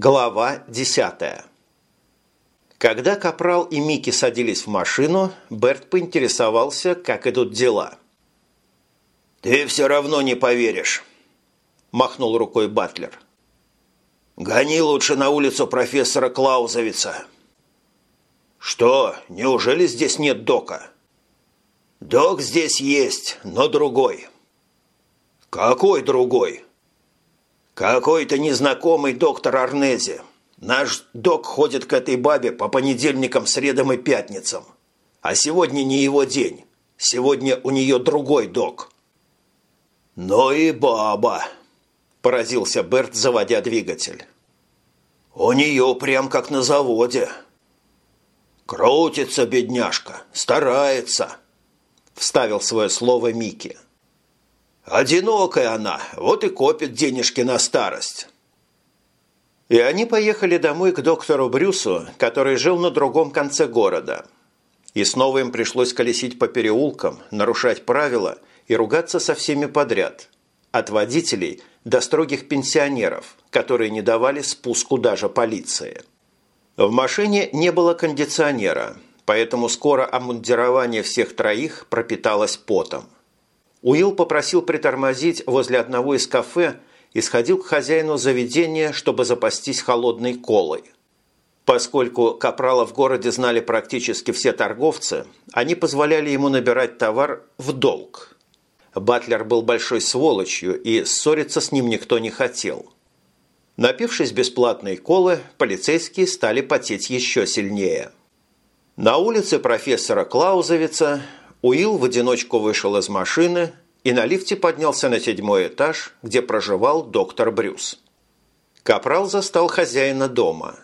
Глава 10 Когда Капрал и Микки садились в машину, Берт поинтересовался, как идут дела. «Ты все равно не поверишь», – махнул рукой Батлер. «Гони лучше на улицу профессора Клаузовица». «Что, неужели здесь нет дока?» «Док здесь есть, но другой». «Какой другой?» «Какой-то незнакомый доктор Арнези. Наш док ходит к этой бабе по понедельникам, средам и пятницам. А сегодня не его день. Сегодня у нее другой док». «Ну и баба!» – поразился Берт, заводя двигатель. «У нее прям как на заводе». «Крутится, бедняжка, старается», – вставил свое слово Микки. Одинокая она, вот и копит денежки на старость. И они поехали домой к доктору Брюсу, который жил на другом конце города. И снова им пришлось колесить по переулкам, нарушать правила и ругаться со всеми подряд. От водителей до строгих пенсионеров, которые не давали спуску даже полиции. В машине не было кондиционера, поэтому скоро обмундирование всех троих пропиталось потом. Уилл попросил притормозить возле одного из кафе и сходил к хозяину заведения, чтобы запастись холодной колой. Поскольку Капрала в городе знали практически все торговцы, они позволяли ему набирать товар в долг. Батлер был большой сволочью, и ссориться с ним никто не хотел. Напившись бесплатной колы, полицейские стали потеть еще сильнее. На улице профессора Клаузовица Уилл в одиночку вышел из машины и на лифте поднялся на седьмой этаж, где проживал доктор Брюс. Капрал застал хозяина дома.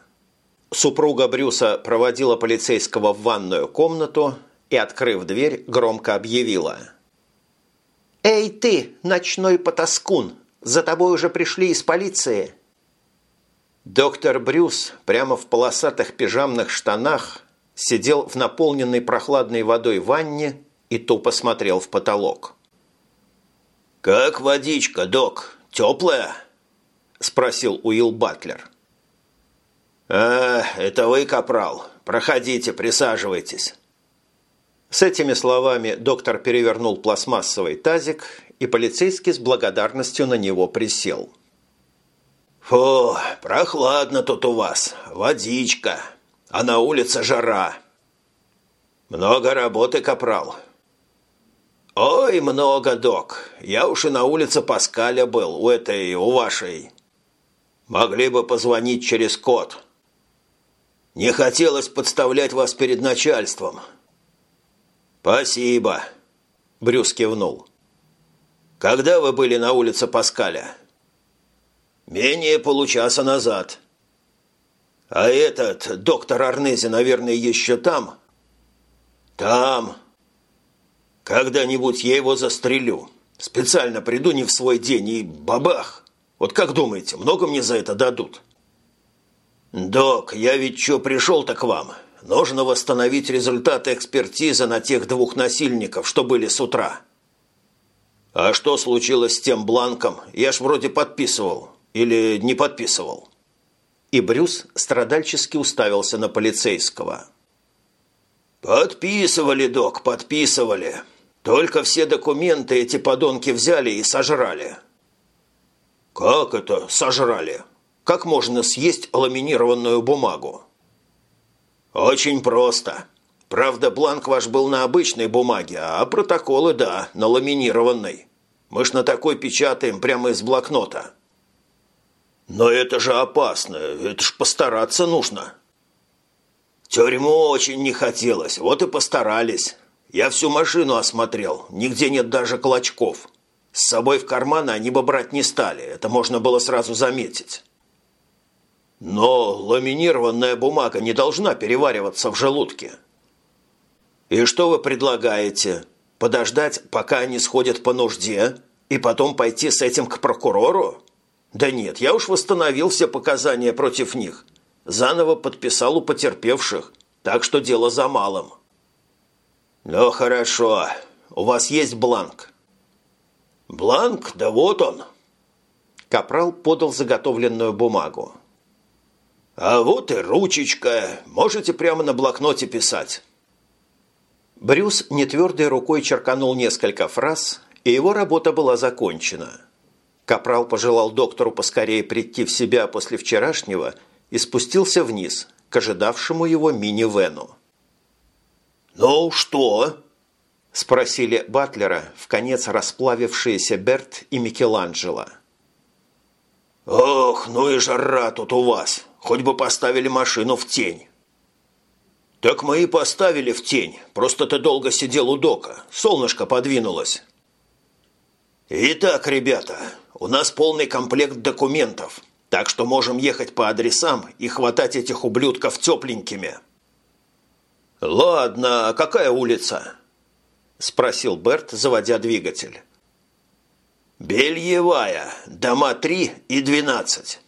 Супруга Брюса проводила полицейского в ванную комнату и, открыв дверь, громко объявила. «Эй ты, ночной потаскун! За тобой уже пришли из полиции!» Доктор Брюс прямо в полосатых пижамных штанах сидел в наполненной прохладной водой ванне и тупо смотрел в потолок. «Как водичка, док? Теплая?» – спросил Уилл Батлер. «А, это вы, капрал. Проходите, присаживайтесь». С этими словами доктор перевернул пластмассовый тазик, и полицейский с благодарностью на него присел. «Фу, прохладно тут у вас. Водичка а на улице жара. Много работы, капрал. Ой, много, док. Я уж и на улице Паскаля был, у этой, у вашей. Могли бы позвонить через код. Не хотелось подставлять вас перед начальством. Спасибо, Брюс кивнул. Когда вы были на улице Паскаля? Менее получаса назад. «А этот, доктор Арнези, наверное, еще там?» «Там. Когда-нибудь я его застрелю. Специально приду не в свой день и бабах! Вот как думаете, много мне за это дадут?» «Док, я ведь что пришел-то к вам? Нужно восстановить результаты экспертизы на тех двух насильников, что были с утра». «А что случилось с тем бланком? Я ж вроде подписывал. Или не подписывал?» И Брюс страдальчески уставился на полицейского. «Подписывали, док, подписывали. Только все документы эти подонки взяли и сожрали». «Как это сожрали? Как можно съесть ламинированную бумагу?» «Очень просто. Правда, бланк ваш был на обычной бумаге, а протоколы, да, на ламинированной. Мы ж на такой печатаем прямо из блокнота». «Но это же опасно, это ж постараться нужно». «Тюрьму очень не хотелось, вот и постарались. Я всю машину осмотрел, нигде нет даже клочков. С собой в карманы они бы брать не стали, это можно было сразу заметить». «Но ламинированная бумага не должна перевариваться в желудке». «И что вы предлагаете? Подождать, пока они сходят по нужде, и потом пойти с этим к прокурору?» Да нет, я уж восстановил все показания против них. Заново подписал у потерпевших, так что дело за малым. Ну хорошо, у вас есть бланк? Бланк? Да вот он. Капрал подал заготовленную бумагу. А вот и ручечка. Можете прямо на блокноте писать». Брюс нетвердой рукой черканул несколько фраз, и его работа была закончена. Капрал пожелал доктору поскорее прийти в себя после вчерашнего и спустился вниз, к ожидавшему его мини-вену. «Ну что?» – спросили Батлера в конец расплавившиеся Берт и Микеланджело. «Ох, ну и жара тут у вас! Хоть бы поставили машину в тень!» «Так мы и поставили в тень, просто ты долго сидел у дока, солнышко подвинулось». «Итак, ребята, у нас полный комплект документов, так что можем ехать по адресам и хватать этих ублюдков тепленькими». «Ладно, а какая улица?» – спросил Берт, заводя двигатель. «Бельевая, дома 3 и 12.